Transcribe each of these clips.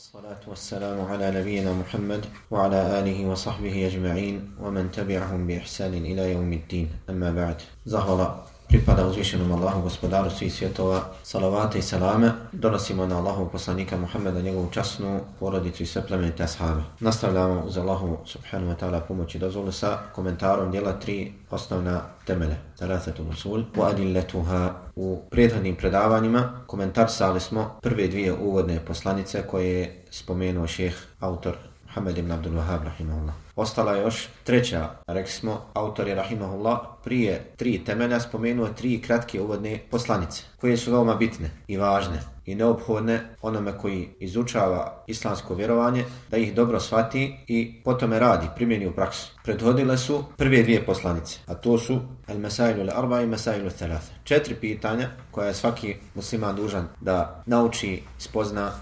والصلاة والسلام على نبينا محمد وعلى آله وصحبه أجمعين ومن تبعهم بإحسان إلى يوم الدين. أما بعد زهر pripada uzvišenom Allahu gospodaru svih svjetova, salavate i salame, donosimo na Allahu poslanika Muhammeda, njegovu časnu porodicu i sve plemenite ashabe. Nastavljamo uz Allahu subhanahu wa ta'ala pomoći dozvolu sa komentarom dijela tri osnovna temele, Thalathatul Usul, u adilletuha u prethodnim predavanjima, komentarsali smo prve dvije uvodne poslanice koje je spomenuo šeheh, autor Muhammed ibn Abdul Wahab, rahimahullah. Ostala je još treća, rekli smo, autor je Rahimahullah, prije tri temelja spomenuo tri kratke uvodne poslanice, koje su veoma bitne i važne i neophodne onome koji izučava islamsko vjerovanje, da ih dobro shvati i potom radi, primjeni u praksu. Predhodile su prve dvije poslanice, a to su El Mesailu al-Arba i Mesailu Thalatha. Četiri pitanja koja je svaki musliman dužan da nauči, spozna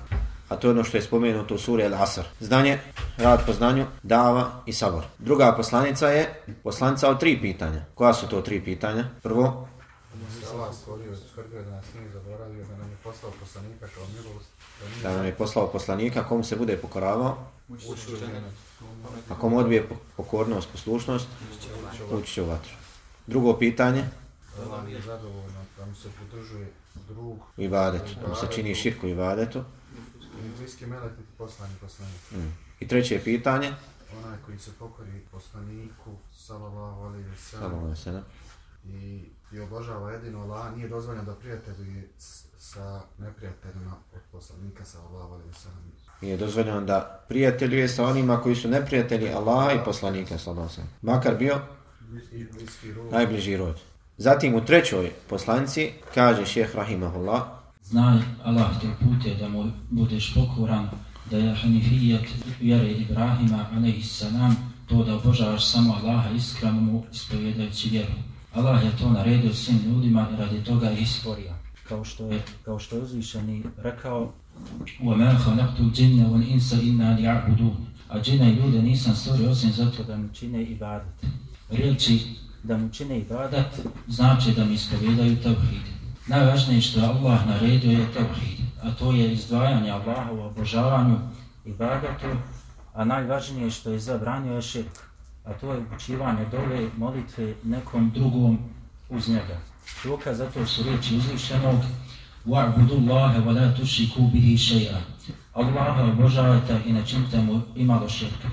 a to je ono što je spomenuto u suri Al-Asr. Znanje, rad po znanju, dava i sabor. Druga poslanica je poslanica od tri pitanja. Koja su to tri pitanja? Prvo, Allah stvorio, skrbio da nas nije zaboravio, da nam je poslao poslanika kao milost. Da nam je poslao poslanika, komu se bude pokoravao? A komu odbije pokornost, poslušnost? Ući će u vatru. Drugo pitanje? Allah je zadovoljno da mu se podržuje drug. U ibadetu, da mu se čini širku u ibadetu. Bliski melek i poslani poslanik. Mm. I treće pitanje? Onaj koji se pokori poslaniku, salallahu alaihi wa Sallallahu sallam, i, i obožava jedino Allah, nije dozvoljeno da prijatelji sa neprijateljima od poslanika, salallahu alaihi wa sallam. Nije dozvoljeno da prijateljuje sa onima koji su neprijatelji Allaha i poslanika sallallahu alejhi ve sellem. Makar bio I bliski rod. najbliži rod. Zatim u trećoj poslanci kaže šeheh Rahimahullah, Znaj, Allah te uputio da mu budeš pokoran, da je Hanifijet vjere Ibrahima, alaihissalam, to da obožavaš samo Allaha iskreno mu ispovjedajući vjeru. Allah je to naredio svim ljudima i radi toga ih stvorio. Kao što je, kao što je uzvišeni rekao, وَمَا خَلَقْتُ الْجِنَّ وَالْإِنسَ إِلَّا لِيَعْبُدُونَ A džina i ljude nisam stvorio osim zato da mi čine ibadat. Riječi da mu čine ibadat znači da mi ispovjedaju tevhid. Najvažnije što je Allah naredio je tevhid, a to je izdvajanje Allaha u obožavanju ibadatu, a najvažnije što je zabranio je širk, a to je upućivanje dove molitve nekom drugom uz njega. Dokaz zato su riječi uzvišenog وَعْبُدُ اللَّهَ وَلَا تُشْرِكُوا بِهِ شَيْئًا Allaha obožavajte i ne činite mu imalo širka.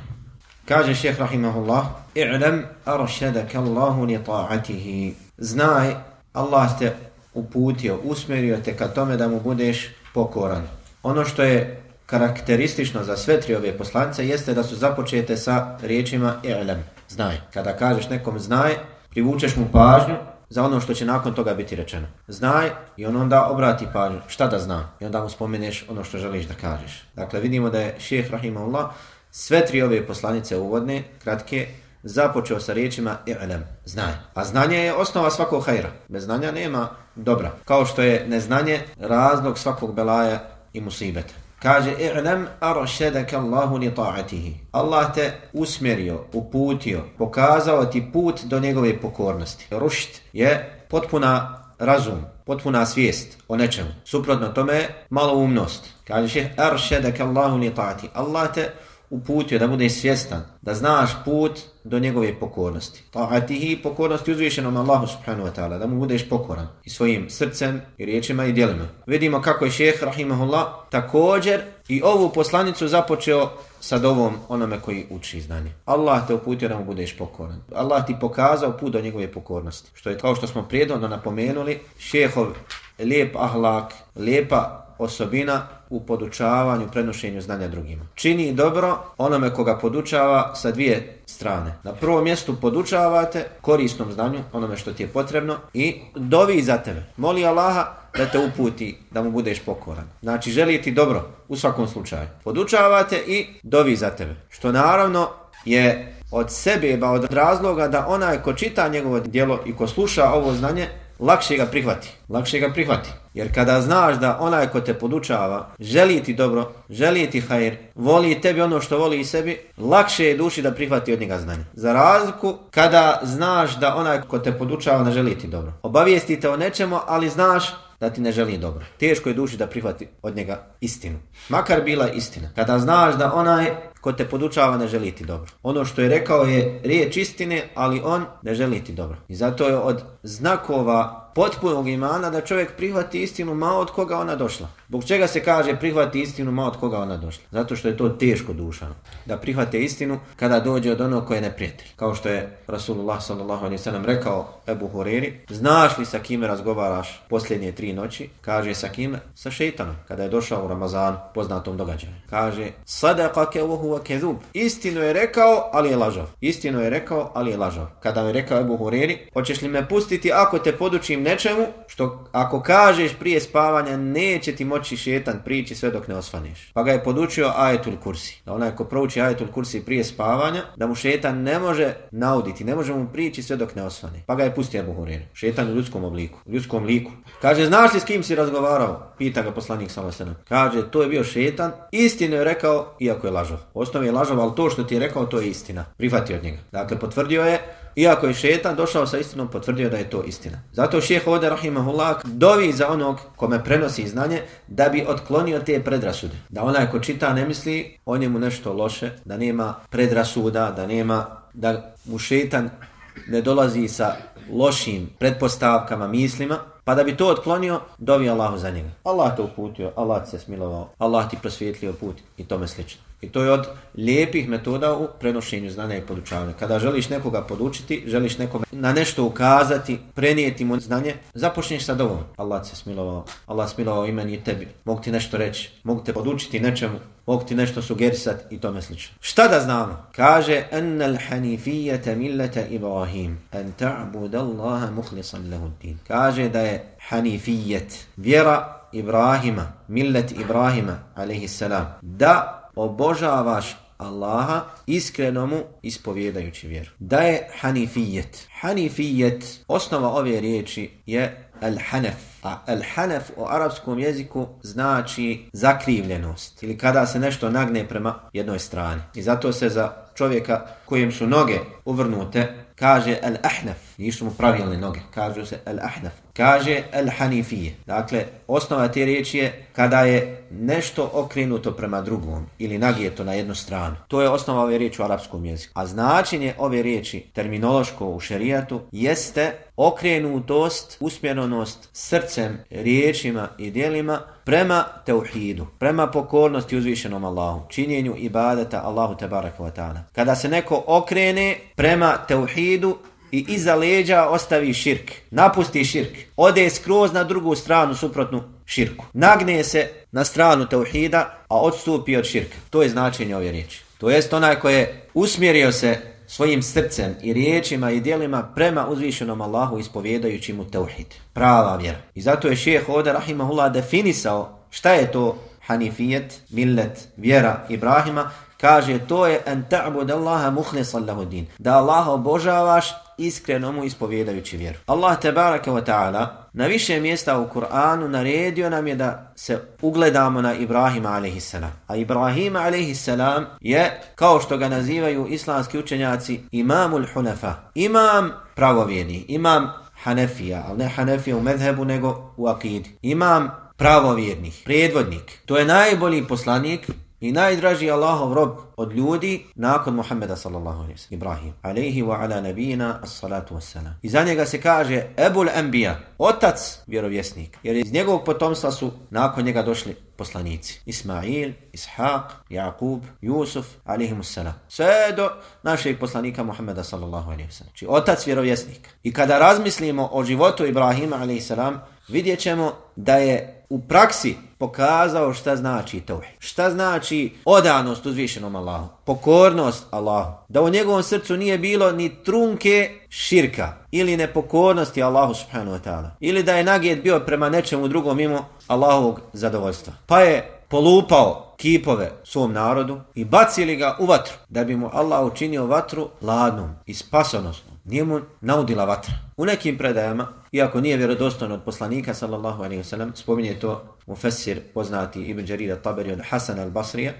kaže šeheh Rahimahullah, I'lam aršedaka Allahu li ta'atihi. Znaj, Allah te uputio, usmjerio te ka tome da mu budeš pokoran. Ono što je karakteristično za sve tri ove poslance jeste da su započete sa riječima I'lam, znaj. Kada kažeš nekom znaj, privučeš mu pažnju za ono što će nakon toga biti rečeno. Znaj i on onda obrati pažnju šta da zna i onda mu spomeneš ono što želiš da kažeš. Dakle, vidimo da je šeheh Rahimahullah sve tri ove poslanice uvodne, kratke, započeo sa riječima i'lam, znaj. A znanje je osnova svakog hajra. Bez znanja nema dobra. Kao što je neznanje razlog svakog belaja i musibeta. Kaže, i'lam aršedaka Allahu li ta'atihi. Allah te usmjerio, uputio, pokazao ti put do njegove pokornosti. Rušt je potpuna razum, potpuna svijest o nečemu. Suprotno tome je maloumnost. Kaže šeh, aršedaka Allahu li ta'ati. Allah te uputio da budeš svjestan, da znaš put do njegove pokornosti. Ta'atihi pokornosti uzvišenom Allahu subhanahu wa ta'ala, da mu budeš pokoran i svojim srcem i riječima i djelima. Vidimo kako je šeheh rahimahullah također i ovu poslanicu započeo sa dovom onome koji uči znanje. Allah te uputio da mu budeš pokoran. Allah ti pokazao put do njegove pokornosti. Što je kao što smo prijedno napomenuli, šehov lijep ahlak, lijepa osobina u podučavanju, prenošenju znanja drugima. Čini dobro onome koga podučava sa dvije strane. Na prvom mjestu podučavate korisnom znanju, onome što ti je potrebno i dovi za tebe. Moli Allaha da te uputi, da mu budeš pokoran. Znači, želi ti dobro u svakom slučaju. Podučavate i dovi za tebe. Što naravno je od sebe, ba od razloga da onaj ko čita njegovo djelo i ko sluša ovo znanje, lakše ga prihvati. Lakše ga prihvati. Jer kada znaš da onaj ko te podučava želi ti dobro, želi ti hajr, voli tebi ono što voli i sebi, lakše je duši da prihvati od njega znanje. Za razliku kada znaš da onaj ko te podučava ne želi ti dobro. Obavijestite o nečemu, ali znaš da ti ne želi dobro. Teško je duši da prihvati od njega istinu. Makar bila istina. Kada znaš da onaj ko te podučava ne želi ti dobro. Ono što je rekao je riječ istine, ali on ne želi ti dobro. I zato je od znakova potpunog imana da čovjek prihvati istinu ma od koga ona došla. Zbog čega se kaže prihvati istinu ma od koga ona došla? Zato što je to teško dušano. Da prihvate istinu kada dođe od onog koje je neprijatelj. Kao što je Rasulullah s.a.v. rekao Ebu Hureri, znaš li sa kime razgovaraš posljednje tri noći? Kaže sa kime? Sa šeitanom. Kada je došao u Ramazan poznatom događaju. Kaže, sadaqake uhu kezub. Istinu je rekao, ali je lažao. Istinu je rekao, ali je lažao. Kada je rekao Ebu Hureri, hoćeš li me pustiti ako te podučim nečemu što ako kažeš prije spavanja neće ti moći šetan prići sve dok ne osvaneš. Pa ga je podučio ajetul kursi. Da onaj ko prouči ajetul kursi prije spavanja, da mu šetan ne može nauditi, ne može mu prići sve dok ne osvane. Pa ga je pustio Ebu Hureri. Šetan u ljudskom obliku, u ljudskom liku. Kaže, znaš li s kim si razgovarao? Pita ga poslanik Salasana. Kaže, to je bio šetan. Istinu je rekao, iako je lažao. Osnovi je lažao, ali to što ti je rekao, to je istina. Prihvatio od njega. Dakle, potvrdio je Iako je šetan došao sa istinom, potvrdio da je to istina. Zato šeheh ovdje, rahimahullah, dovi za onog kome prenosi znanje, da bi otklonio te predrasude. Da onaj ko čita ne misli o njemu nešto loše, da nema predrasuda, da nema, da mu šetan ne dolazi sa lošim pretpostavkama, mislima, pa da bi to otklonio, dovi Allahu za njega. Allah te uputio, Allah ti se smilovao, Allah ti prosvjetlio put i tome slično. I to je od lijepih metoda u prenošenju znanja i podučavanja. Kada želiš nekoga podučiti, želiš nekome na nešto ukazati, prenijeti mu znanje, započneš sa dovom. Allah se smilovao, Allah smilovao i meni i tebi. Mogu ti nešto reći, mogu te podučiti nečemu, mogu ti nešto sugerisati i tome slično. Šta da znamo? Kaže, ennal hanifijete millete Ibrahim, en ta'bud Allaha muhlisan lehuddin. Kaže da je hanifijet, vjera Ibrahima, millet Ibrahima, alaihi salam, da obožavaš Allaha iskreno mu ispovjedajući vjeru. Da je hanifijet. Hanifijet, osnova ove riječi je al-hanef. A al-hanef u arapskom jeziku znači zakrivljenost. Ili kada se nešto nagne prema jednoj strani. I zato se za čovjeka kojem su noge uvrnute kaže al-ahnaf, nisu mu pravilne noge, kaže se al-ahnaf, kaže al-hanifije. Dakle, osnova te riječi je kada je nešto okrenuto prema drugom ili nagijeto na jednu stranu. To je osnova ove riječi u arapskom jeziku. A značenje ove riječi terminološko u šerijatu jeste okrenutost, usmjerenost srcem, riječima i dijelima prema teuhidu, prema pokornosti uzvišenom Allahu, činjenju ibadeta Allahu tebaraka wa ta'ala. Kada se neko okrene prema teuhidu i iza leđa ostavi širk, napusti širk, ode skroz na drugu stranu suprotnu širku, nagne se na stranu tauhida, a odstupi od širka. To je značenje ove riječi. To jest onaj koji je usmjerio se svojim srcem i riječima i dijelima prema uzvišenom Allahu ispovjedajući mu tauhid. Prava vjera. I zato je šeheh ovdje rahimahullah definisao šta je to hanifijet, millet, vjera Ibrahima. Kaže to je en ta'bud Allaha muhlisan lahu din. Da Allaha obožavaš iskreno mu ispovjedajući vjeru. Allah tebaraka wa ta'ala na više mjesta u Kur'anu naredio nam je da se ugledamo na Ibrahima a.s. A Ibrahima a.s. je, kao što ga nazivaju islamski učenjaci, imamul hunafa. Imam pravovjerni, imam hanefija, ali ne hanefija u medhebu, nego u akidi. Imam pravovjernih, predvodnik. To je najbolji poslanik i najdraži Allahov rob od ljudi nakon Muhammeda sallallahu alaihi wasallam, Ibrahim alaihi wa ala nabijina as-salatu was-salam. I za njega se kaže Ebul Anbiya, otac vjerovjesnik, jer iz njegovog potomstva su nakon njega došli poslanici. Ismail, Ishaq, Jakub, Jusuf, alaihimu salam. Sve do našeg poslanika Muhammeda sallallahu alaihi wasallam. znači, otac vjerovjesnik. I kada razmislimo o životu Ibrahima alaihi salam, vidjet ćemo da je u praksi pokazao šta znači tauhid. Šta znači odanost uzvišenom Allahu, pokornost Allahu. Da u njegovom srcu nije bilo ni trunke širka ili nepokornosti Allahu subhanahu wa ta'ala. Ili da je nagijet bio prema nečemu drugom mimo Allahovog zadovoljstva. Pa je polupao kipove svom narodu i bacili ga u vatru da bi mu Allah učinio vatru ladnom i spasonosnom nije mu naudila vatra. U nekim predajama, iako nije vjerodostojno od poslanika, sallallahu alaihi sellem spominje to mufessir poznati Ibn Đarida Taberi od Hasan al-Basrija,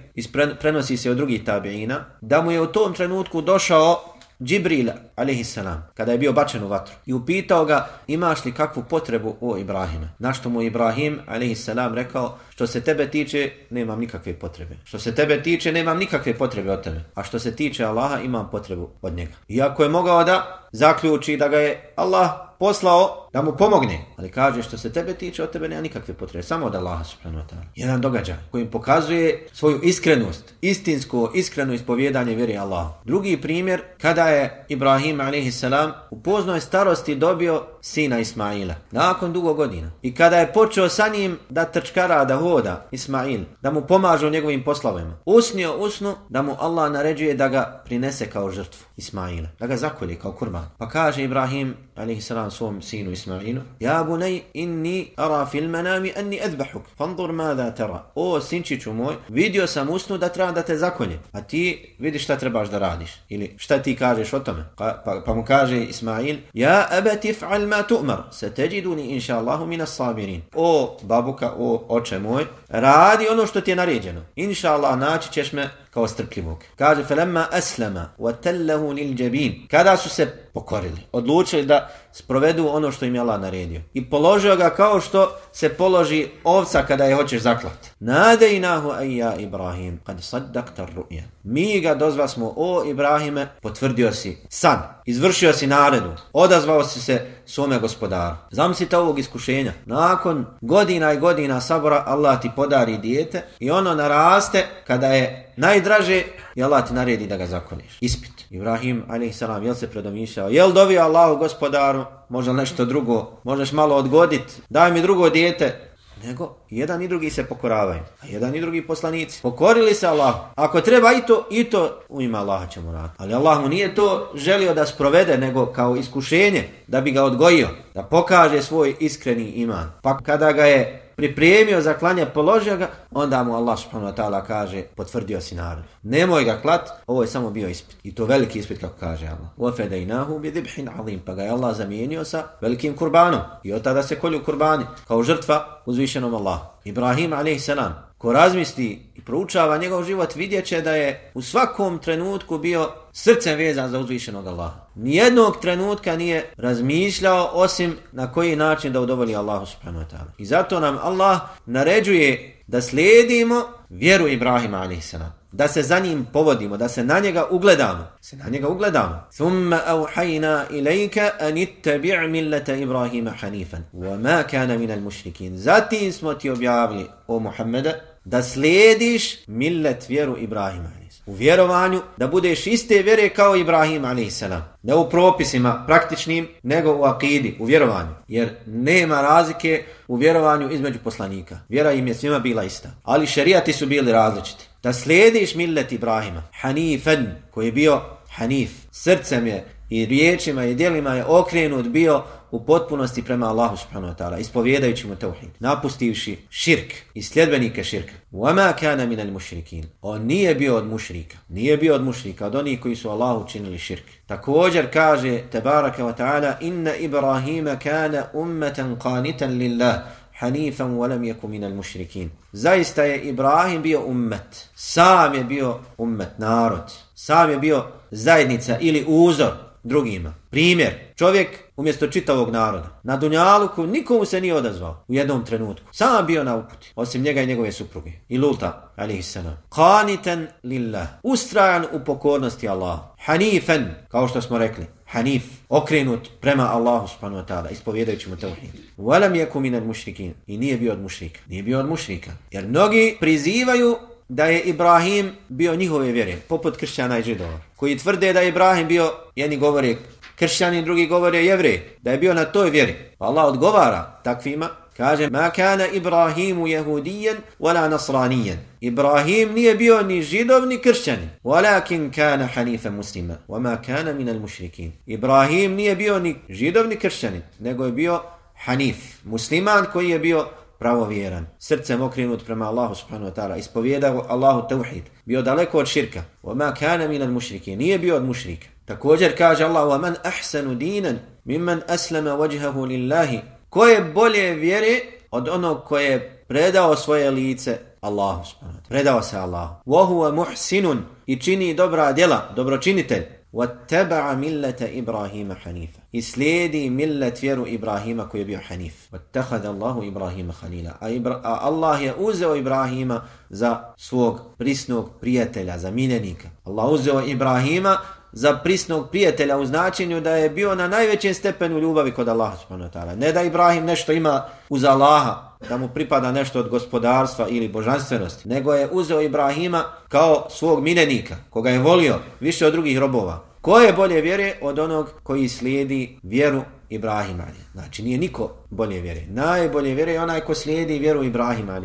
prenosi se od drugih tabiina, da mu je u tom trenutku došao Džibril a.s. kada je bio bačen u vatru i upitao ga imaš li kakvu potrebu o Ibrahime. Na što mu Ibrahim a.s. rekao što se tebe tiče nemam nikakve potrebe. Što se tebe tiče nemam nikakve potrebe od tebe. A što se tiče Allaha imam potrebu od njega. Iako je mogao da zaključi da ga je Allah poslao da mu pomogne. Ali kaže što se tebe tiče, od tebe nema nikakve potrebe. Samo od Allaha subhanahu wa ta'ala. Jedan događaj koji pokazuje svoju iskrenost, istinsko, iskreno ispovjedanje vjeri Allah. Drugi primjer, kada je Ibrahim a.s. u poznoj starosti dobio sina Ismaila. Nakon dugo godina. I kada je počeo sa njim da trčkara, da hoda Ismail, da mu pomaže u njegovim poslovima. Usnio usnu da mu Allah naređuje da ga prinese kao žrtvu Ismaila. Da ga zakolje kao kurban. Pa kaže Ibrahim a.s. svom sinu Ismailu, Ja bunej inni ara fil manami anni edbahuk, fandur mada tera. O sinčiću moj, vidio sam usnu da treba da te zakolje, a ti vidiš šta trebaš da radiš. Ili šta ti kažeš o tome? Pa, pa, pa mu kaže Ismail, Ja abati fa'al ma tu'mar, se teđiduni inša Allahu minas sabirin. O babuka, o oče moj, radi ono što ti je naređeno. Inša Allah, naći ćeš me kao strpljivog. Kaže, felemma aslama, wa nil džabin. Kada su se pokorili, odlučili da sprovedu ono što im je Allah naredio. I položio ga kao što se položi ovca kada je hoćeš zaklat. Nadejnahu ajja Ibrahim, kad saddakta ru'ja. Mi ga dozva smo, o Ibrahime, potvrdio si san, izvršio si naredu, odazvao si se svome gospodaru. Zamislite ovog iskušenja. Nakon godina i godina sabora Allah ti podari dijete i ono naraste kada je najdraže i Allah ti naredi da ga zakoniš. Ispit. Ibrahim, a.s. jel se predomišljao? Jel dovio Allahu gospodaru? Možda nešto drugo? Možeš malo odgodit? Daj mi drugo dijete? Nego, jedan i drugi se pokoravaju. A jedan i drugi poslanici. Pokorili se Allah. Ako treba i to, i to u ima Allaha ćemo raditi. Ali Allah mu nije to želio da sprovede, nego kao iskušenje, da bi ga odgojio. Da pokaže svoj iskreni iman. Pa kada ga je pripremio za klanje, položio ga, onda mu Allah subhanahu wa ta'ala kaže, potvrdio si narod. Nemoj ga klat, ovo je samo bio ispit. I to veliki ispit, kako kaže Allah. وَفَدَيْنَاهُ بِذِبْحٍ عَظِيمٍ Pa ga je Allah zamijenio sa velikim kurbanom. I od tada se kolju kurbani, kao žrtva uzvišenom Allah. Ibrahim a.s. Ko razmisli i proučava njegov život, vidjet će da je u svakom trenutku bio srcem vezan za uzvišenog Allaha. Nijednog trenutka nije razmišljao osim na koji način da udovoli Allahu subhanahu wa ta'ala. I zato nam Allah naređuje da slijedimo vjeru Ibrahima alaihissalam Da se za njim povodimo, da se na njega ugledamo. Se na njega ugledamo. Thumma auhajna ilajka an ittabi' millata Ibrahima hanifan. Wa ma kana minal mušrikin. Zatim smo ti objavili, o Muhammeda, da slijediš millet vjeru Ibrahima u vjerovanju da budeš iste vjere kao Ibrahim a.s. Ne u propisima praktičnim, nego u akidi, u vjerovanju. Jer nema razlike u vjerovanju između poslanika. Vjera im je svima bila ista. Ali šerijati su bili različiti Da slijediš millet Ibrahima, Hanifen, koji je bio Hanif, srcem je i riječima i dijelima je okrenut bio u potpunosti prema Allahu subhanahu wa ta'ala, ispovjedajući mu tauhid, napustivši širk i sljedbenike širka. وَمَا كَانَ مِنَ الْمُشْرِكِينَ On nije bio od mušrika, nije bio od mušrika, od onih koji su Allahu činili širk. Također kaže, tebaraka wa ta'ala, inna Ibrahima kana ummatan qanitan lillah, hanifan walam yakum min al-mushrikin. Zaista je Ibrahim bio ummet. Sam je bio ummet, narod. Sam je bio zajednica ili uzor drugima. Primjer, čovjek umjesto čitavog naroda. Na Dunjaluku nikomu se nije odazvao u jednom trenutku. Sam bio na uputi, osim njega i njegove supruge. I Luta, alaihissalam. Qanitan lillah. Ustrajan u pokornosti Allah. Hanifen, kao što smo rekli. Hanif, okrenut prema Allahu subhanahu wa ta'ala, ispovjedajući mu tevhid. Walam yakum min al-mushrikin. I nije bio od mušrika. Nije bio od mušrika. Jer mnogi prizivaju da je Ibrahim bio njihove vjere, poput kršćana i židova, koji tvrde da je Ibrahim bio, jedni govore kršćani, drugi govore jevre, da je bio na toj vjeri. Pa Allah odgovara takvima, kaže, ma kana Ibrahimu jehudijen, wala nasranijen. Ibrahim nije bio ni židov, ni kršćanin. Walakin kana hanife muslima, wama kana minal mušrikin. Ibrahim nije bio ni židov, ni kršćanin, nego je bio hanif, musliman koji je bio pravovjeran, srcem okrenut prema Allahu subhanahu wa ta'ala, ispovjedao Allahu tauhid, bio daleko od širka, wa kana min nije bio od mušrika. Također kaže Allah, wa man ahsanu dinan mimman aslama wajhahu lillahi, ko je bolje vjere od onog koje je predao svoje lice Allahu subhanahu wa ta'ala, predao se Allahu. Wa huwa muhsinun i čini dobra djela, dobročinitelj. وَاتَّبَعَ مِلَّةَ إِبْرَاهِيمَ حَنِيفًا I slijedi millet vjeru Ibrahima koji je bio Hanif. وَاتَّخَذَ اللَّهُ إِبْرَاهِيمَ خَلِيلًا A, Ibra a Allah je uzeo Ibrahima za svog prisnog prijatelja, za miljenika. Allah uzeo Ibrahima za prisnog prijatelja u značenju da je bio na najvećem stepenu ljubavi kod Allaha subhanahu wa ta'ala. Ne da Ibrahim nešto ima uz Allaha, da mu pripada nešto od gospodarstva ili božanstvenosti, nego je uzeo Ibrahima kao svog minenika, koga je volio više od drugih robova. Ko je bolje vjere od onog koji slijedi vjeru Ibrahima? Znači nije niko bolje vjere. Najbolje vjere je onaj ko slijedi vjeru Ibrahima.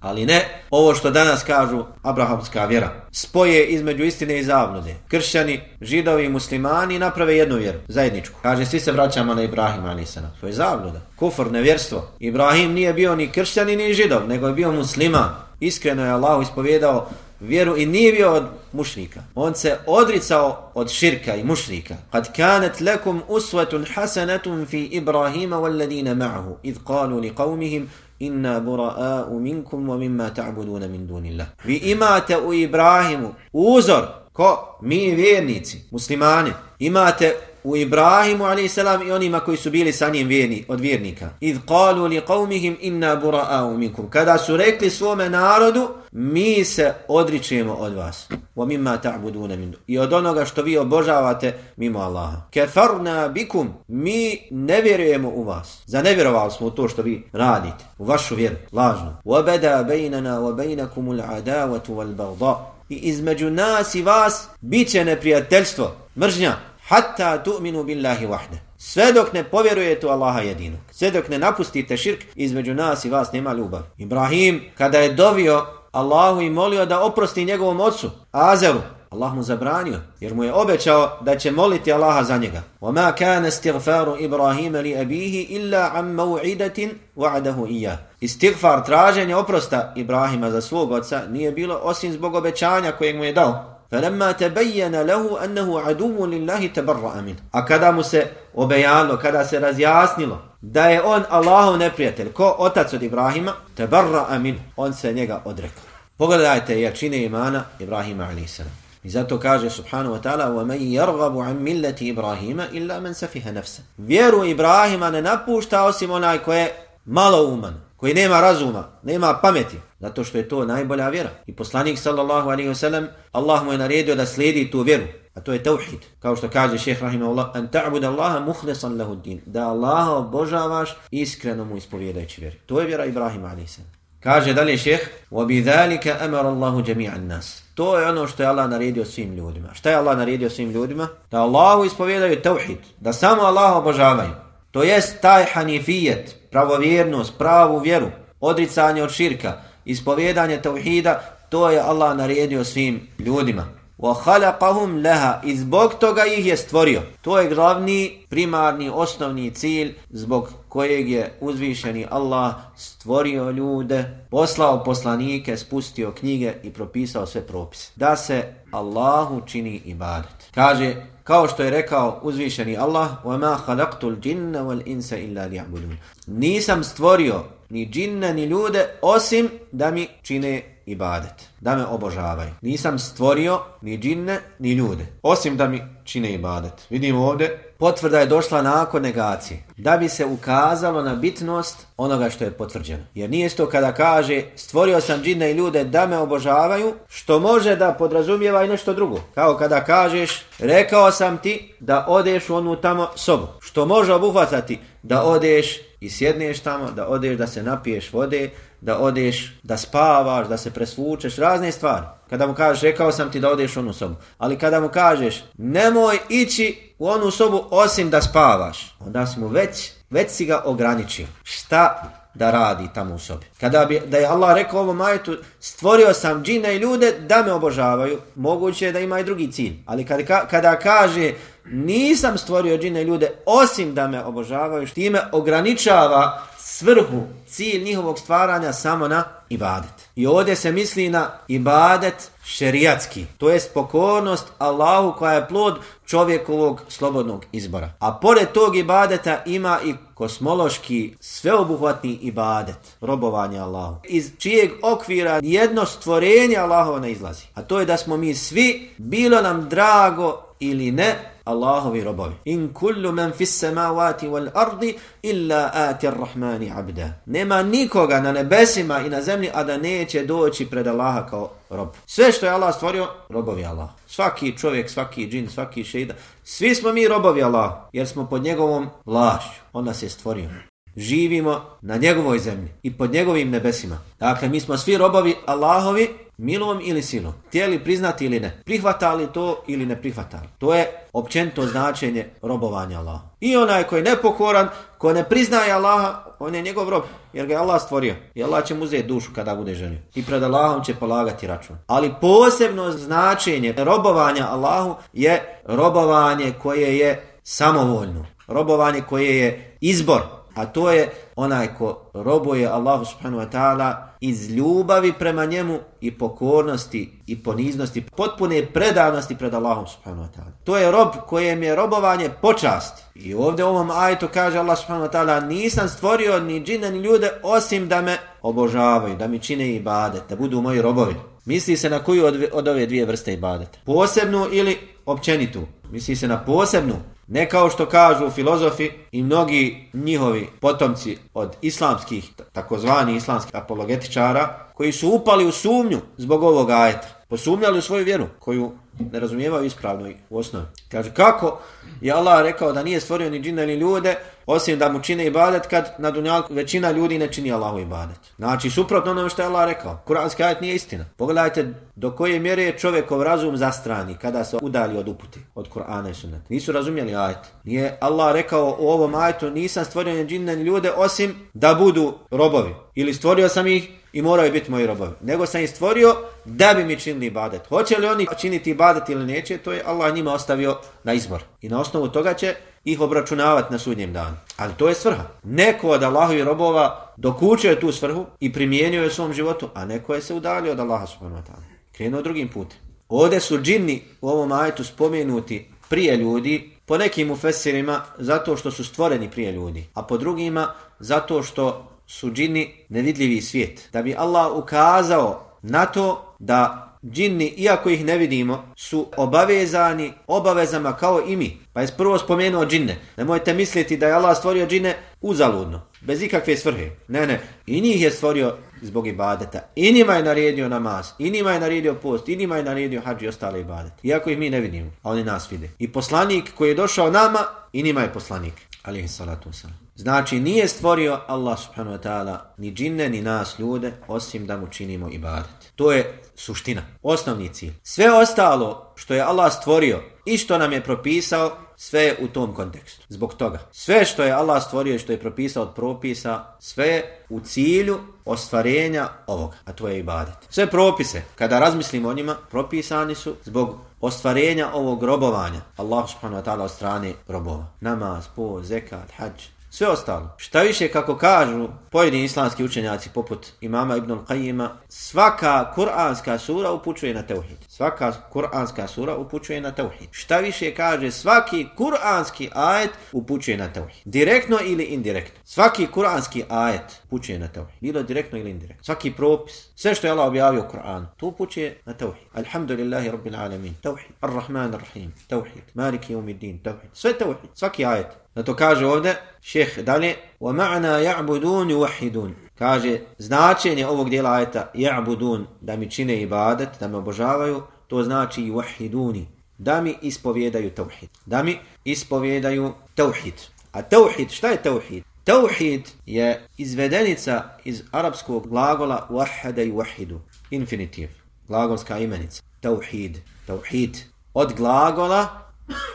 Ali ne ovo što danas kažu Abrahamska vjera. Spoje između istine i zavnude. Kršćani, židovi i muslimani naprave jednu vjeru, zajedničku. Kaže svi se vraćamo na Ibrahima. To je zavnuda. Kufr, nevjerstvo. Ibrahim nije bio ni kršćani ni židov, nego je bio musliman. Iskreno je Allah ispovjedao vjeru i nije bio od mušnika. On se odricao od širka i mušnika. Kad kanet lekum usvetun hasanatun fi Ibrahima wal ladina ma'ahu, id kalu li qavmihim, inna bura'a'u minkum wa mimma ta'buduna min dunillah. Vi imate u Ibrahimu uzor, ko? Mi vjernici, muslimani. Imate u Ibrahimu a.s. i onima koji su bili sa njim vjerni, od vjernika. Idh qalu li qavmihim inna bura'a'u minkum. Kada su rekli svome narodu, mi se odričujemo od vas. Wa mimma ta'buduna min I od onoga što vi obožavate mimo Allaha. Kefarna bikum. Mi ne vjerujemo u vas. Zanevjerovali smo u to što vi radite. U vašu vjeru. Lažno. Wa bada bejnana wa bejnakumul adavatu wal bagda. I između nas i vas bit će neprijateljstvo. Mržnja hatta tu'minu billahi wahde. Sve dok ne povjerujete u Allaha jedinog. Sve dok ne napustite širk, između nas i vas nema ljubav. Ibrahim, kada je dovio Allahu i molio da oprosti njegovom ocu, Azeru, Allah mu zabranio, jer mu je obećao da će moliti Allaha za njega. وَمَا كَانَ اسْتِغْفَارُ إِبْرَاهِيمَ لِأَبِيهِ إِلَّا عَمْ مَوْعِدَةٍ وَعَدَهُ إِيَّا Istighfar, traženje oprosta Ibrahima za svog oca nije bilo osim zbog obećanja kojeg mu je dao. فلما تبين له انه عدو لله تبرأ منه a kada mu se obejalo kada se razjasnilo da je on Allahov neprijatelj ko otac od Ibrahima tabarra min on se njega odrekao pogledajte jačine imana Ibrahima alejselam I zato kaže subhanahu wa ta'ala وَمَنْ يَرْغَبُ عَنْ مِلَّةِ إِبْرَاهِيمَ إِلَّا مَنْ سَفِهَ نَفْسَ Vjeru Ibrahima ne napušta osim onaj koji je malo uman, koji nema razuma, nema pameti, zato što je to najbolja vjera. I poslanik sallallahu alaihi wa sallam, Allah mu je naredio da slijedi tu vjeru, a to je tauhid. Kao što kaže šeheh rahimahullah, an ta'bud Allaha muhlesan lahu din, da Allaha obožavaš iskreno mu ispovjedajući vjeru. To je vjera Ibrahima alaihi sallam. Kaže dalje šeheh, وَبِذَلِكَ أَمَرَ اللَّهُ جَمِيعًا nas. To je ono što je Allah naredio svim ljudima. Šta je Allah naredio svim ljudima? Da Allahu ispovjedaju tauhid, da samo Allaha obožavaju. To jest taj hanifijet, pravovjernost, pravu vjeru, odricanje od širka, ispovjedanje tauhida, to je Allah naredio svim ljudima. Wa khalaqahum laha i zbog toga ih je stvorio. To je glavni, primarni, osnovni cilj zbog kojeg je uzvišeni Allah stvorio ljude, poslao poslanike, spustio knjige i propisao sve propise. Da se Allahu čini ibadet. Kaže, kao što je rekao uzvišeni Allah, وَمَا خَلَقْتُ الْجِنَّ وَالْإِنْسَ إِلَّا لِيَعْبُدُونَ Nisam stvorio ni džinne ni ljude osim da mi čine ibadet, da me obožavaju. Nisam stvorio ni džinne ni ljude osim da mi čine ibadet. Vidimo ovdje, potvrda je došla nakon negacije, da bi se ukazalo na bitnost onoga što je potvrđeno. Jer nije isto kada kaže stvorio sam džinne i ljude da me obožavaju, što može da podrazumijeva i nešto drugo. Kao kada kažeš, rekao sam ti da odeš u onu tamo sobu, što može obuhvatati da odeš i sjedneš tamo, da odeš da se napiješ vode, da odeš da spavaš, da se presvučeš, razne stvari. Kada mu kažeš, rekao sam ti da odeš u onu sobu. Ali kada mu kažeš, nemoj ići u onu sobu osim da spavaš, onda smo već, već si ga ograničio. Šta da radi tamo u sobi? Kada bi, da je Allah rekao ovom majetu, stvorio sam džina i ljude da me obožavaju, moguće je da ima i drugi cilj. Ali kada, kada kaže, nisam stvorio džine i ljude osim da me obožavaju, time ograničava svrhu, cilj njihovog stvaranja samo na ibadet. I ovdje se misli na ibadet šerijatski, to je pokornost Allahu koja je plod čovjekovog slobodnog izbora. A pored tog ibadeta ima i kosmološki sveobuhvatni ibadet, robovanje Allahu, iz čijeg okvira jedno stvorenje Allahova ne izlazi. A to je da smo mi svi, bilo nam drago ili ne, Allahovi robovi. In kullu man fis samawati wal ardi illa ati ar-rahmani abda. Nema nikoga na nebesima i na zemlji a da neće doći pred Allaha kao rob. Sve što je Allah stvorio, robovi Allah. Svaki čovjek, svaki džin, svaki šejda, svi smo mi robovi Allah, jer smo pod njegovom vlašću. On nas je stvorio. Živimo na njegovoj zemlji i pod njegovim nebesima. Dakle, mi smo svi robovi Allahovi, milom ili silom. Htjeli priznati ili ne. Prihvatali to ili ne prihvatali. To je općento značenje robovanja Allaha. I onaj koji je nepokoran, ko ne priznaje Allaha, on je njegov rob. Jer ga je Allah stvorio. I Allah će mu uzeti dušu kada bude želio. I pred Allahom će polagati račun. Ali posebno značenje robovanja Allahu je robovanje koje je samovoljno. Robovanje koje je izbor. A to je onaj ko robuje Allahu subhanahu wa ta'ala iz ljubavi prema njemu i pokornosti i poniznosti, potpune predanosti pred Allahom subhanahu wa ta'ala. To je rob kojem je robovanje počast. I ovdje u ovom ajtu kaže Allah subhanahu wa ta'ala nisam stvorio ni džine ni ljude osim da me obožavaju, da mi čine ibadet, da budu moji robovi. Misli se na koju od, od ove dvije vrste ibadeta? Posebnu ili općenitu? Misli se na posebnu. Ne kao što kažu filozofi i mnogi njihovi potomci od islamskih, takozvani islamskih apologetičara, koji su upali u sumnju zbog ovog ajeta. Posumnjali u svoju vjeru, koju ne razumijevaju ispravno u osnovi. Kaže, kako je Allah rekao da nije stvorio ni džine ni ljude, osim da mu čine ibadet kad na dunjalku većina ljudi ne čini Allahu ibadet. Znači, suprotno onome što je Allah rekao. Kuranski ajet nije istina. Pogledajte do koje mjere je čovjekov razum zastrani kada se udali od uputi, od Kur'ana i sunnata. Nisu razumjeli ajet. Nije Allah rekao u ovom ajetu, nisam stvorio ni džine ni ljude, osim da budu robovi. Ili stvorio sam ih i moraju biti moji robovi. Nego sam ih stvorio da bi mi činili ibadet. Hoće li oni činiti ibadet ili neće, to je Allah njima ostavio na izbor. I na osnovu toga će ih obračunavati na sudnjem danu. Ali to je svrha. Neko od Allahovi robova dokučuje tu svrhu i primjenjuje je u svom životu, a neko je se udalio od Allaha subhanahu wa ta'ala. Krenuo drugim putem. Ovdje su džinni u ovom ajetu spomenuti prije ljudi, po nekim ufesirima zato što su stvoreni prije ljudi, a po drugima zato što su džini nevidljivi svijet. Da bi Allah ukazao na to da džinni, iako ih ne vidimo, su obavezani obavezama kao i mi. Pa je prvo spomenuo džinne. Nemojte misliti da je Allah stvorio džine uzaludno, bez ikakve svrhe. Ne, ne. I njih je stvorio zbog ibadeta. I njima je naredio namaz, i njima je naredio post, i njima je naredio hađ i ostale ibadete. Iako ih mi ne vidimo, a oni nas vide. I poslanik koji je došao nama, i njima je poslanik. Alihi salatu wasalam. Znači nije stvorio Allah subhanahu wa ta'ala ni džinne ni nas ljude osim da mu činimo ibadet. To je suština, osnovni cilj. Sve ostalo što je Allah stvorio i što nam je propisao, sve je u tom kontekstu. Zbog toga. Sve što je Allah stvorio i što je propisao od propisa, sve je u cilju ostvarenja ovoga, a to je ibadet. Sve propise, kada razmislimo o njima, propisani su zbog ostvarenja ovog robovanja. Allah subhanahu wa ta'ala od strane robova. Namaz, po, zekat, hađ, sve ostalo. Šta više, kako kažu pojedini islamski učenjaci poput imama Ibn Qajima, svaka kuranska sura upućuje na teuhid. Svaka kuranska sura upućuje na teuhid. Šta više kaže, svaki kuranski ajet upućuje na teuhid. Direktno ili indirektno. Svaki kuranski ajet upućuje na teuhid. Bilo direktno ili indirektno. Svaki propis, sve što je Allah objavio u Kur'anu, to upućuje na teuhid. Alhamdulillahi rabbil alamin. Teuhid. Ar-Rahman ar-Rahim. Teuhid. Maliki umiddin. Teuhid. Sve teuhid. Svaki ajet. Na to kaže ovdje šeh dalje wa ma'na ya'budun yuwahhidun kaže značenje ovog dijela ajeta ya'budun da mi čine ibadet da me obožavaju to znači yuwahhiduni da mi ispovjedaju tauhid da mi ispovjedaju tauhid a tauhid šta je tauhid Tauhid je izvedenica iz arapskog glagola wahada i wahidu, infinitiv, glagolska imenica. Tauhid, tauhid. Od glagola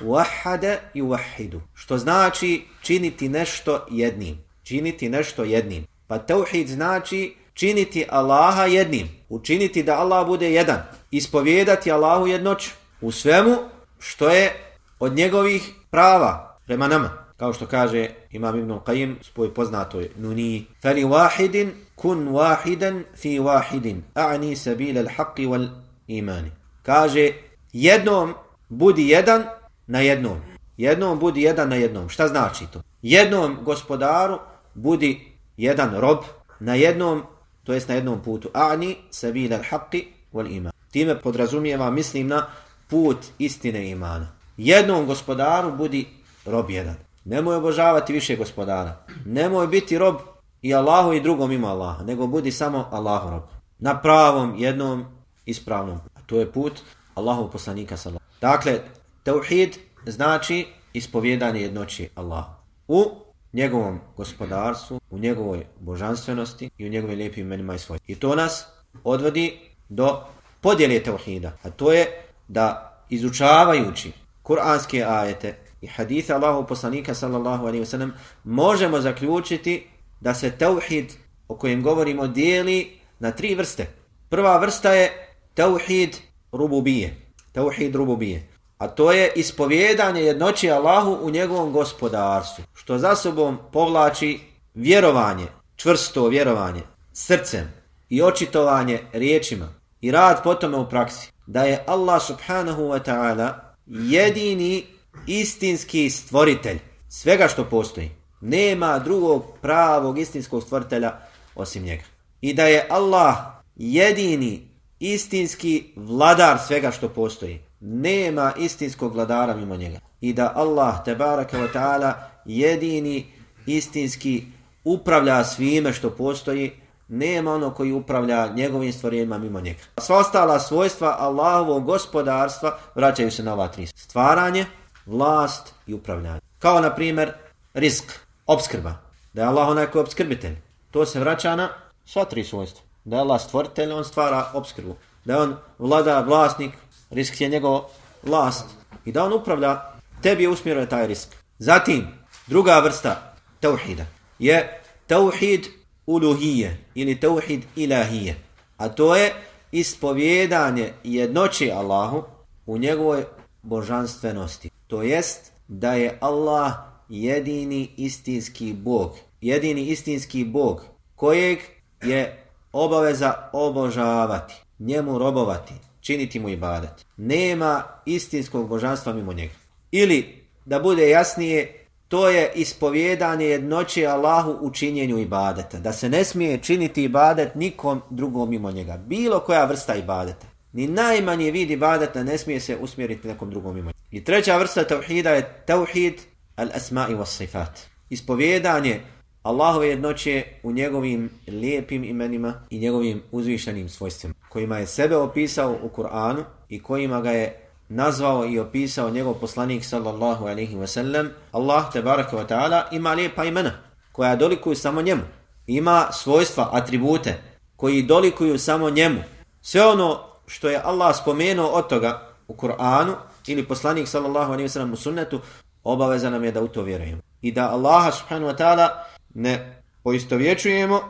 wahada i wahidu, što znači činiti nešto jednim. Činiti nešto jednim. Pa tauhid znači činiti Allaha jednim. Učiniti da Allah bude jedan. Ispovijedati Allahu jednoć u svemu što je od njegovih prava prema nama. Kao što kaže Imam Ibn Qayyim svoj poznatoj nuni. Fali wahidin kun wahidan fi wahidin. A'ni sabila al-haqqi wal imani. Kaže jednom budi jedan na jednom. Jednom budi jedan na jednom. Šta znači to? Jednom gospodaru budi jedan rob na jednom, to jest na jednom putu. A'ni sabila al-haqqi wal iman. Time podrazumijeva, mislim na put istine imana. Jednom gospodaru budi rob jedan. Nemoj obožavati više gospodara. Nemoj biti rob i Allahu i drugom ima Allaha, nego budi samo Allahu rob. Na pravom, jednom, ispravnom. A to je put Allahu poslanika sallallahu. Dakle, tauhid znači ispovjedanje jednoći Allaha. U njegovom gospodarstvu, u njegovoj božanstvenosti i u njegovim lijepim imenima i svojstvima. I to nas odvodi do podjele tauhida. A to je da izučavajući kuranske ajete i haditha Allahu poslanika sallallahu alaihi wasallam možemo zaključiti da se tauhid o kojem govorimo dijeli na tri vrste. Prva vrsta je tauhid rububije. Tauhid rububije. A to je ispovjedanje jednoći Allahu u njegovom gospodarstvu. Što za sobom povlači vjerovanje, čvrsto vjerovanje, srcem i očitovanje riječima i rad potome u praksi. Da je Allah subhanahu wa ta'ala jedini istinski stvoritelj svega što postoji. Nema drugog pravog istinskog stvoritelja osim njega. I da je Allah jedini istinski vladar svega što postoji. Nema istinskog vladara mimo njega. I da Allah, tebaraka wa ta'ala, jedini istinski upravlja svime što postoji, nema ono koji upravlja njegovim stvorenjima mimo njega. Sva ostala svojstva Allahovog gospodarstva vraćaju se na ova tri. Stvaranje, vlast i upravljanje. Kao na primjer risk, obskrba. Da je Allah onaj koji je obskrbitelj. To se vraća na sva tri svojstva. Da je Allah stvoritelj, on stvara obskrbu. Da je on vlada, vlasnik, risk je njegov vlast. I da on upravlja, tebi je usmjeruje taj risk. Zatim, druga vrsta tauhida je tauhid uluhije ili tauhid ilahije. A to je ispovjedanje jednoće Allahu u njegovoj božanstvenosti. To jest da je Allah jedini istinski Bog. Jedini istinski Bog kojeg je obaveza obožavati, njemu robovati, činiti mu ibadat. Nema istinskog božanstva mimo njega. Ili, da bude jasnije, to je ispovjedanje jednoće Allahu u činjenju ibadeta. Da se ne smije činiti ibadet nikom drugom mimo njega. Bilo koja vrsta ibadeta. Ni najmanji vid ibadeta ne smije se usmjeriti nekom drugom mimo njega. I treća vrsta tauhida je tauhid al-asma'i was sifat. Ispovjedanje Allahove jednoće u njegovim lijepim imenima i njegovim uzvišenim svojstvima, kojima je sebe opisao u Kur'anu i kojima ga je nazvao i opisao njegov poslanik sallallahu alaihi wa sallam, Allah te baraka wa ta'ala ima lijepa imena koja dolikuju samo njemu. Ima svojstva, atribute koji dolikuju samo njemu. Sve ono što je Allah spomenuo od toga u Kur'anu ili poslanik sallallahu alaihi wa sallam u sunnetu, obaveza nam je da u to vjerujemo. I da Allaha subhanahu wa ta'ala ne poistovječujemo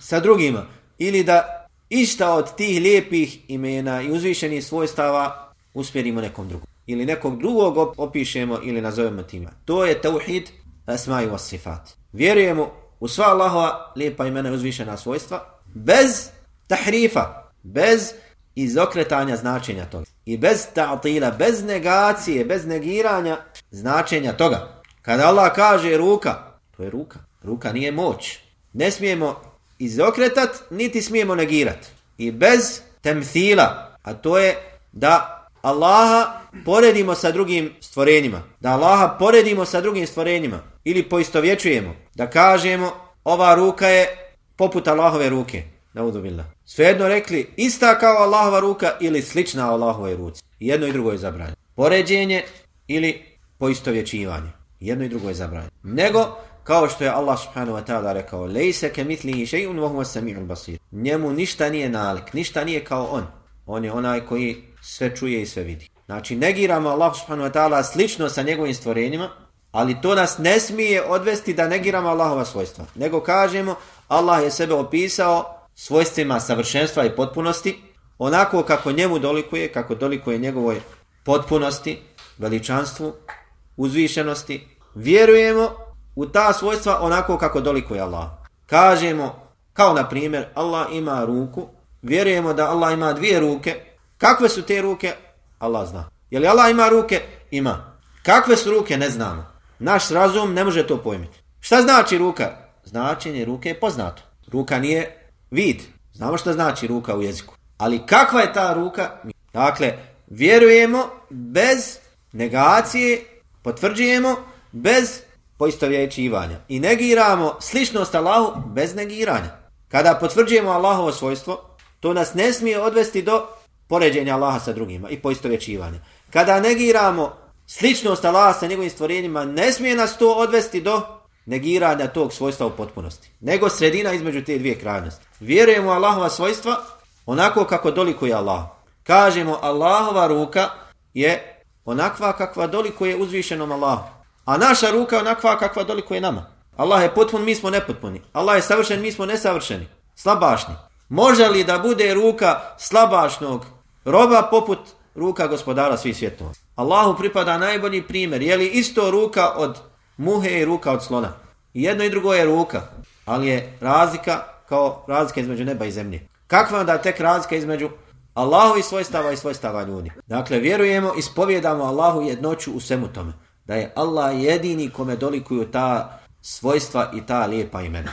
sa drugima. Ili da išta od tih lijepih imena i uzvišenih svojstava usmjerimo nekom drugom. Ili nekog drugog opišemo ili nazovemo tima. To je tauhid asma i wasifat. Vjerujemo u sva Allahova lijepa imena i uzvišena svojstva bez tahrifa, bez izokretanja značenja toga. I bez ta'tila, bez negacije, bez negiranja značenja toga. Kada Allah kaže ruka, to je ruka. Ruka nije moć. Ne smijemo izokretat, niti smijemo negirat. I bez temthila, a to je da Allaha poredimo sa drugim stvorenjima. Da Allaha poredimo sa drugim stvorenjima. Ili poistovječujemo. Da kažemo ova ruka je poput Allahove ruke. Naudzubillah. Svejedno rekli ista kao Allahova ruka ili slična Allahove ruci. Jedno i drugo je zabranjeno. Poređenje ili poistovječivanje. Jedno i drugo je zabranjeno. Nego, kao što je Allah subhanahu wa ta'ala rekao, lejse ke mitlihi še'un vohu wa sami'un basir. Njemu ništa nije nalik, ništa nije kao on. On je onaj koji sve čuje i sve vidi. Znači, negiramo Allah subhanahu wa ta'ala slično sa njegovim stvorenjima, ali to nas ne smije odvesti da negiramo Allahova svojstva. Nego kažemo, Allah je sebe opisao svojstvima savršenstva i potpunosti, onako kako njemu dolikuje, kako dolikuje njegovoj potpunosti, veličanstvu, uzvišenosti vjerujemo u ta svojstva onako kako dolikuje Allah. Kažemo, kao na primjer, Allah ima ruku, vjerujemo da Allah ima dvije ruke. Kakve su te ruke? Allah zna. Je li Allah ima ruke? Ima. Kakve su ruke? Ne znamo. Naš razum ne može to pojmiti. Šta znači ruka? Značenje ruke je poznato. Ruka nije vid. Znamo što znači ruka u jeziku. Ali kakva je ta ruka? Dakle, vjerujemo bez negacije, potvrđujemo bez poistovjećivanja. I negiramo sličnost Allahu bez negiranja. Kada potvrđujemo Allahovo svojstvo, to nas ne smije odvesti do poređenja Allaha sa drugima i poistovjećivanja. Kada negiramo sličnost Allaha sa njegovim stvorenjima, ne smije nas to odvesti do negiranja tog svojstva u potpunosti. Nego sredina između te dvije krajnosti. Vjerujemo u Allahova svojstva onako kako dolikuje Allah. Kažemo Allahova ruka je onakva kakva dolikuje uzvišenom Allahu. A naša ruka je onakva kakva doliko je nama. Allah je potpun, mi smo nepotpuni. Allah je savršen, mi smo nesavršeni. Slabašni. Može li da bude ruka slabašnog roba poput ruka gospodara svih svjetova? Allahu pripada najbolji primjer. Je li isto ruka od muhe i ruka od slona? jedno i drugo je ruka, ali je razlika kao razlika između neba i zemlje. Kakva onda tek razlika između Allahovi svojstava i svojstava ljudi? Dakle, vjerujemo, ispovjedamo Allahu jednoću u svemu tome Da je Allah jedini kome dolikuju ta svojstva i ta lijepa imena.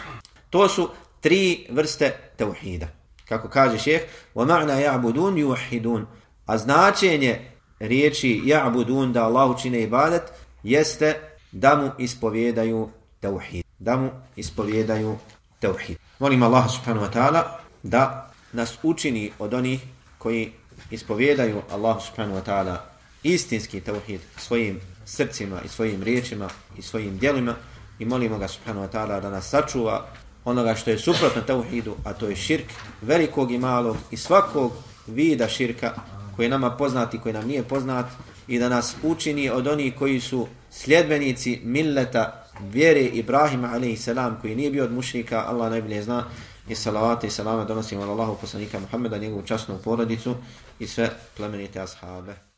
To su tri vrste teuhida. Kako kaže šeheh, وَمَعْنَا يَعْبُدُونَ يُوحِدُونَ A značenje riječi ya'budun da Allahu čine ibadet jeste da mu ispovjedaju tauhid. Da mu ispovjedaju tauhid. Molim Allah subhanahu wa ta'ala da nas učini od onih koji ispovjedaju Allah subhanahu wa ta'ala istinski tauhid svojim srcima i svojim riječima i svojim dijelima i molimo ga subhanahu wa ta'ala da nas sačuva onoga što je suprotno tauhidu, a to je širk velikog i malog i svakog vida širka koji je nama poznat i koji nam nije poznat i da nas učini od onih koji su sljedbenici milleta vjere Ibrahima a.s. koji nije bio od mušnika, Allah najbolje zna i salavate i salame donosimo Allahu poslanika Muhammeda, njegovu časnu porodicu i sve plemenite ashabe.